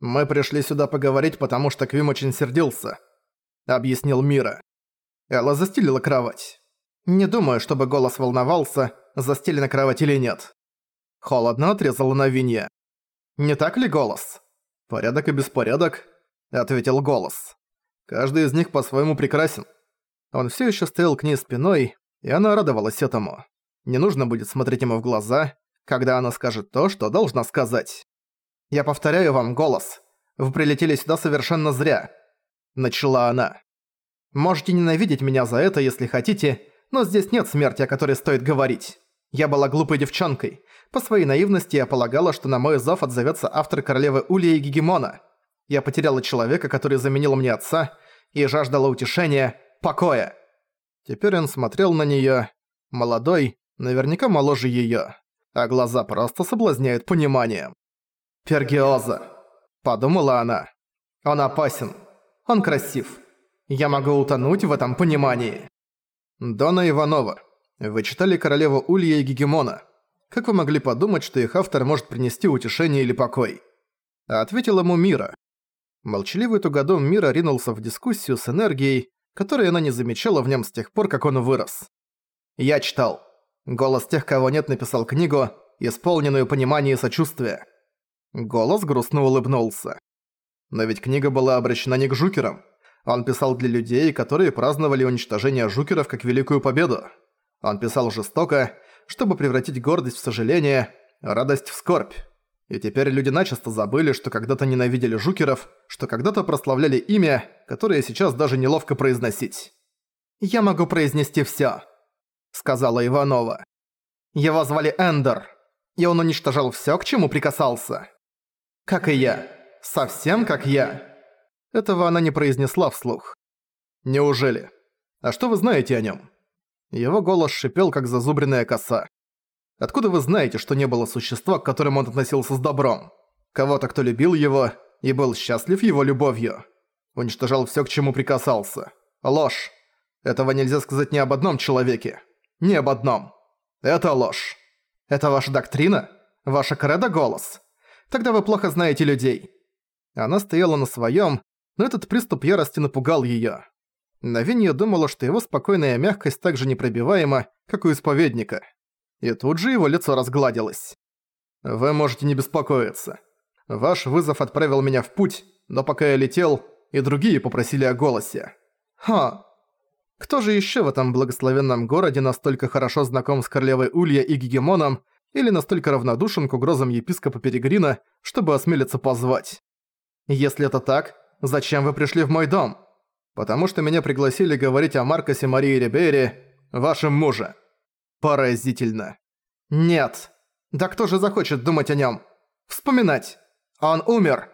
«Мы пришли сюда поговорить, потому что Квим очень сердился», — объяснил Мира. Элла застелила кровать. Не думаю, чтобы голос волновался, застелена кровать или нет. Холодно отрезала Навинья. «Не так ли голос?» «Порядок и беспорядок», — ответил голос. «Каждый из них по-своему прекрасен». Он все еще стоял к ней спиной, и она радовалась этому. Не нужно будет смотреть ему в глаза, когда она скажет то, что должна сказать. «Я повторяю вам голос. Вы прилетели сюда совершенно зря», — начала она. «Можете ненавидеть меня за это, если хотите, но здесь нет смерти, о которой стоит говорить. Я была глупой девчонкой. По своей наивности я полагала, что на мой зов отзовется автор королевы Улья и Гегемона. Я потеряла человека, который заменил мне отца, и жаждала утешения, покоя. Теперь он смотрел на неё, молодой, наверняка моложе её, а глаза просто соблазняют пониманием. «Пергиоза», — подумала она. «Он опасен. Он красив. Я могу утонуть в этом понимании». Дона Иванова. Вы читали «Королеву Улья и Гегемона». Как вы могли подумать, что их автор может принести утешение или покой? Ответил ему Мира. Молчаливый тугодом Мира ринулся в дискуссию с энергией, которой она не замечала в нем с тех пор, как он вырос. «Я читал. Голос тех, кого нет, написал книгу, исполненную понимания и сочувствия». Голос грустно улыбнулся. Но ведь книга была обращена не к жукерам. Он писал для людей, которые праздновали уничтожение жукеров как великую победу. Он писал жестоко, чтобы превратить гордость в сожаление, радость в скорбь. И теперь люди начисто забыли, что когда-то ненавидели жукеров, что когда-то прославляли имя, которое сейчас даже неловко произносить. «Я могу произнести всё», — сказала Иванова. «Его звали Эндер, и он уничтожал всё, к чему прикасался. Как и я. Совсем как я». Этого она не произнесла вслух. «Неужели? А что вы знаете о нем? Его голос шипел, как зазубренная коса. «Откуда вы знаете, что не было существа, к которому он относился с добром? Кого-то, кто любил его и был счастлив его любовью. Уничтожал всё, к чему прикасался. Ложь. Этого нельзя сказать ни об одном человеке. Ни об одном. Это ложь. Это ваша доктрина? Ваша кредо-голос? Тогда вы плохо знаете людей». Она стояла на своём, но этот приступ ярости напугал её. Навинья думала, что его спокойная мягкость так же непробиваема, как у исповедника. И тут же его лицо разгладилось. «Вы можете не беспокоиться. Ваш вызов отправил меня в путь, но пока я летел, и другие попросили о голосе. Ха! Кто же еще в этом благословенном городе настолько хорошо знаком с королевой Улья и Гегемоном, или настолько равнодушен к угрозам епископа Перегрина, чтобы осмелиться позвать? Если это так, зачем вы пришли в мой дом? Потому что меня пригласили говорить о Маркосе Марии Рибейре, вашем муже. Поразительно. Нет. Да кто же захочет думать о нем? Вспоминать. Он умер.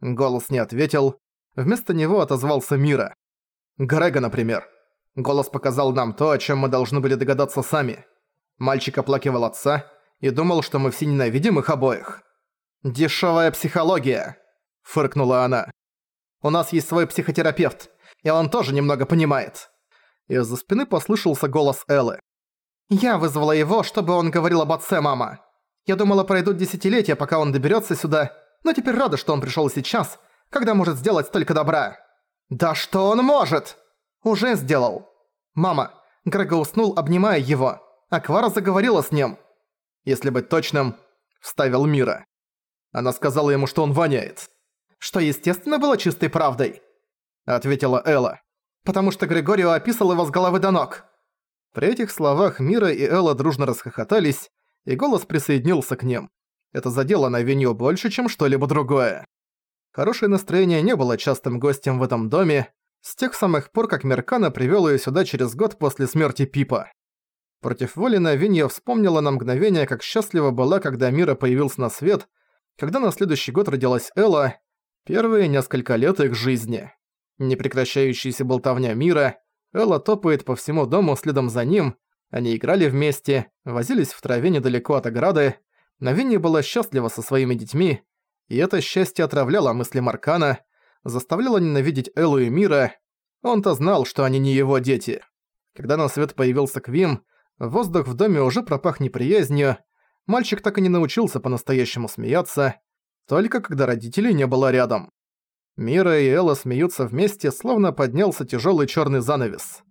Голос не ответил. Вместо него отозвался Мира. Грега, например. Голос показал нам то, о чем мы должны были догадаться сами. Мальчик оплакивал отца и думал, что мы все ненавидим их обоих. «Дешевая психология», — фыркнула она. «У нас есть свой психотерапевт, и он тоже немного понимает». Из-за спины послышался голос Эллы. «Я вызвала его, чтобы он говорил об отце, мама. Я думала, пройдут десятилетия, пока он доберется сюда, но теперь рада, что он пришел сейчас, когда может сделать столько добра». «Да что он может?» «Уже сделал». «Мама, Грега уснул, обнимая его, а Квара заговорила с ним». «Если быть точным», — вставил Мира. Она сказала ему, что он воняет. Что, естественно, было чистой правдой. — ответила Элла. «Потому что Григорио описал его с головы до ног». При этих словах Мира и Элла дружно расхохотались, и голос присоединился к ним. Это задело на Винью больше, чем что-либо другое. Хорошее настроение не было частым гостем в этом доме, с тех самых пор, как Меркана привёл её сюда через год после смерти Пипа. Против воли Навинья вспомнила на мгновение, как счастлива была, когда Мира появился на свет, когда на следующий год родилась Элла, первые несколько лет их жизни. Непрекращающаяся болтовня мира, Элла топает по всему дому следом за ним, они играли вместе, возились в траве недалеко от ограды, Навинья была счастлива со своими детьми, и это счастье отравляло мысли Маркана, заставляло ненавидеть Эллу и Мира, он-то знал, что они не его дети. Когда на свет появился Квим, воздух в доме уже пропах неприязнью, мальчик так и не научился по-настоящему смеяться, только когда родителей не было рядом. Мира и Элла смеются вместе, словно поднялся тяжелый черный занавес.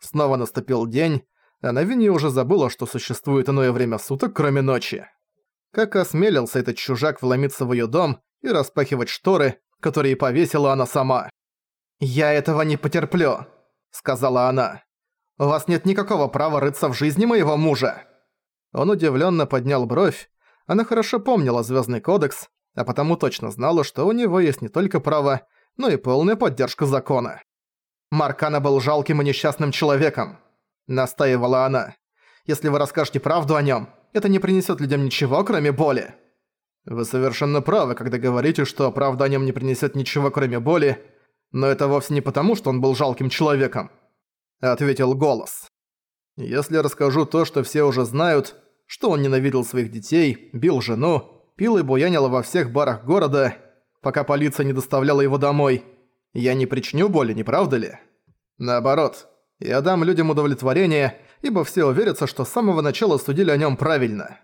Снова наступил день, а Навинья уже забыла, что существует иное время суток, кроме ночи. Как осмелился этот чужак вломиться в ее дом и распахивать шторы, которые повесила она сама. «Я этого не потерплю», — сказала она. «У вас нет никакого права рыться в жизни моего мужа». Он удивленно поднял бровь. Она хорошо помнила Звездный кодекс, а потому точно знала, что у него есть не только право, но и полная поддержка закона. Маркана был жалким и несчастным человеком, настаивала она. Если вы расскажете правду о нем, это не принесет людям ничего, кроме боли. Вы совершенно правы, когда говорите, что правда о нем не принесет ничего, кроме боли, но это вовсе не потому, что он был жалким человеком, ответил голос. Если расскажу то, что все уже знают, что он ненавидел своих детей, бил жену, пил и буянил во всех барах города, пока полиция не доставляла его домой. Я не причиню боли, не правда ли? Наоборот, я дам людям удовлетворение, ибо все уверятся, что с самого начала судили о нем правильно.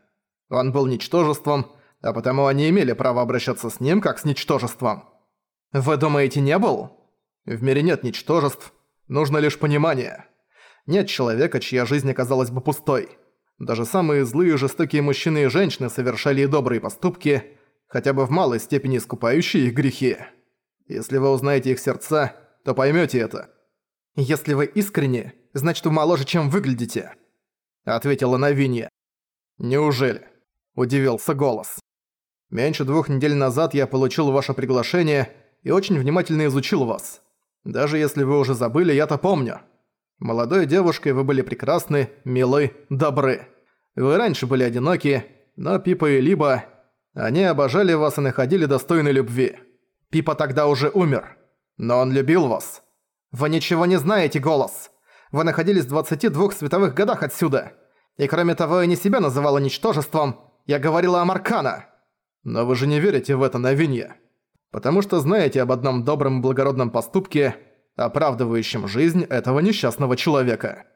Он был ничтожеством, а потому они имели право обращаться с ним как с ничтожеством. Вы думаете, не был? В мире нет ничтожеств, нужно лишь понимание. Нет человека, чья жизнь оказалась бы пустой. Даже самые злые и жестокие мужчины и женщины совершали и добрые поступки, хотя бы в малой степени искупающие их грехи. Если вы узнаете их сердца, то поймёте это. «Если вы искренне, значит вы моложе, чем выглядите», — ответила Навинья. «Неужели?» — удивился голос. «Меньше двух недель назад я получил ваше приглашение и очень внимательно изучил вас. Даже если вы уже забыли, я-то помню. Молодой девушкой вы были прекрасны, милы, добры. Вы раньше были одиноки, но Пипа и Либо... Они обожали вас и находили достойной любви. Пипа тогда уже умер. Но он любил вас. Вы ничего не знаете, голос. Вы находились в 22 световых годах отсюда. И кроме того, я не себя называла ничтожеством. Я говорила о Маркана. Но вы же не верите в это новинье. Потому что знаете об одном добром благородном поступке – оправдывающим жизнь этого несчастного человека.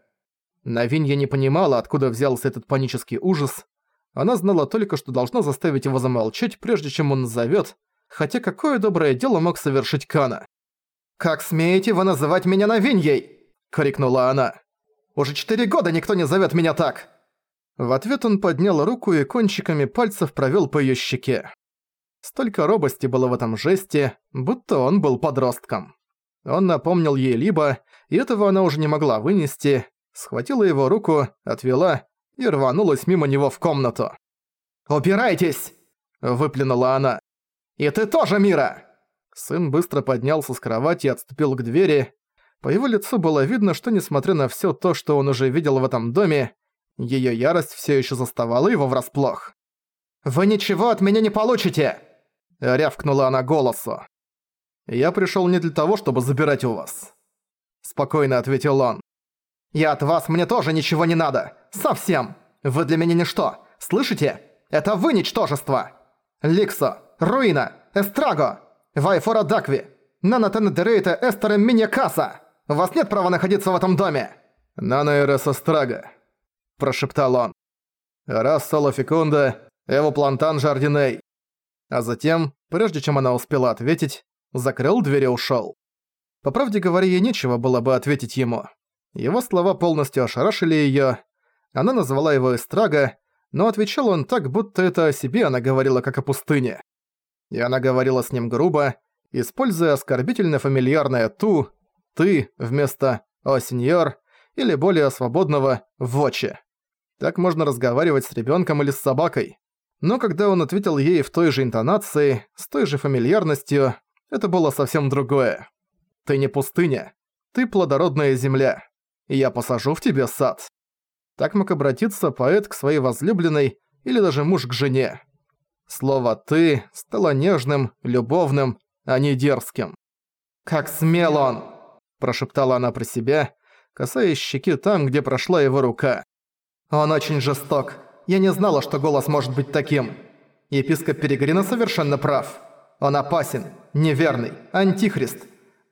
Навинья не понимала, откуда взялся этот панический ужас. Она знала только, что должна заставить его замолчать, прежде чем он назовет, хотя какое доброе дело мог совершить Кана. «Как смеете вы называть меня Навиньей?» — крикнула она. «Уже четыре года никто не зовет меня так!» В ответ он поднял руку и кончиками пальцев провел по ее щеке. Столько робости было в этом жесте, будто он был подростком. Он напомнил ей либо, и этого она уже не могла вынести, схватила его руку, отвела и рванулась мимо него в комнату. «Убирайтесь!» – выплюнула она. «И ты тоже, Мира!» Сын быстро поднялся с кровати и отступил к двери. По его лицу было видно, что несмотря на всё то, что он уже видел в этом доме, её ярость всё ещё заставала его врасплох. «Вы ничего от меня не получите!» – рявкнула она голосу. «Я пришёл не для того, чтобы забирать у вас», – спокойно ответил он. «И от вас мне тоже ничего не надо. Совсем. Вы для меня ничто. Слышите? Это вы ничтожество. Ликсо, Руина, Эстраго, Вайфора Дакви, Нанатен Дерейта Эстера Миньякаса. У вас нет права находиться в этом доме». «Нанаэрес Эстрага», – прошептал он. «Раз Соло Фекунда, Эво Плантан Жардиней». А затем, прежде чем она успела ответить, закрыл дверь и ушёл. По правде говоря, ей нечего было бы ответить ему. Его слова полностью ошарашили её. Она назвала его Эстрага, но отвечал он так, будто это о себе она говорила как о пустыне. И она говорила с ним грубо, используя оскорбительно-фамильярное «ту», «ты» вместо «о сеньор» или более свободного «воче». Так можно разговаривать с ребёнком или с собакой. Но когда он ответил ей в той же интонации, с той же фамильярностью, это было совсем другое. Ты не пустыня. Ты плодородная земля. И я посажу в тебе сад. Так мог обратиться поэт к своей возлюбленной или даже муж к жене. Слово «ты» стало нежным, любовным, а не дерзким. «Как смел он!» – прошептала она про себя, касаясь щеки там, где прошла его рука. «Он очень жесток. Я не знала, что голос может быть таким. Епископ Перегрина совершенно прав. Он опасен, неверный, антихрист.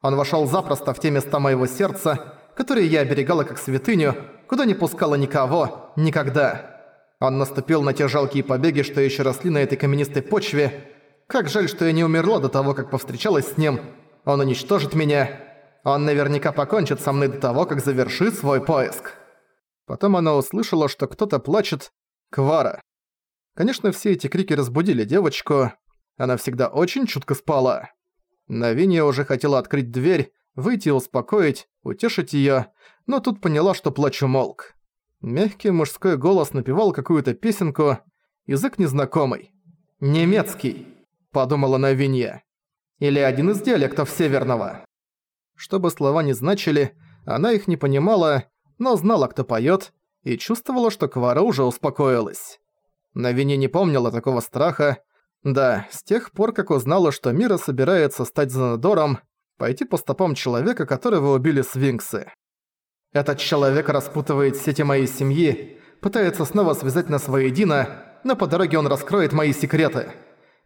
Он вошёл запросто в те места моего сердца, которые я оберегала как святыню, куда не пускала никого, никогда. Он наступил на те жалкие побеги, что ещё росли на этой каменистой почве, Как жаль, что я не умерла до того, как повстречалась с ним. Он уничтожит меня. Он наверняка покончит со мной до того, как завершит свой поиск». Потом она услышала, что кто-то плачет. Квара. Конечно, все эти крики разбудили девочку. Она всегда очень чутко спала. Навинья уже хотела открыть дверь, выйти успокоить, утешить её, но тут поняла, что плач умолк. Мягкий мужской голос напевал какую-то песенку, язык незнакомый. «Немецкий», — подумала Навинья. «Или один из диалектов Северного». Что бы слова ни значили, она их не понимала, но знала, кто поёт, и чувствовала, что Квара уже успокоилась. Навинья не помнила такого страха, да, с тех пор, как узнала, что Мира собирается стать Занадором, пойти по стопам человека, которого убили свинксы. Этот человек распутывает сети моей семьи, пытается снова связать нас воедино, но по дороге он раскроет мои секреты.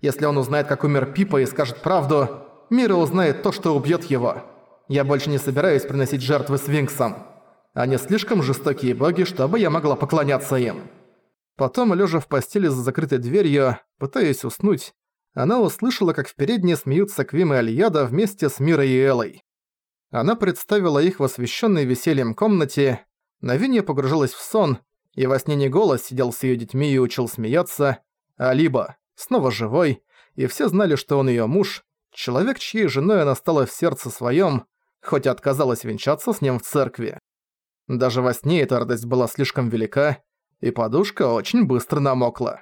Если он узнает, как умер Пипа и скажет правду, Мира узнает то, что убьет его. Я больше не собираюсь приносить жертвы свинксам. Они слишком жестокие боги, чтобы я могла поклоняться им. Потом, лежа в постели за закрытой дверью, пытаясь уснуть, она услышала, как в передней смеются Квим и Альяда вместе с Мирой и Элой. Она представила их в освещенной весельем комнате, Навинья погружалась в сон, и во сне не голос сидел с ее детьми и учил смеяться, а либо, снова живой, и все знали, что он ее муж, человек, чьей женой она стала в сердце своем, хоть и отказалась венчаться с ним в церкви. Даже во сне эта радость была слишком велика, и подушка очень быстро намокла.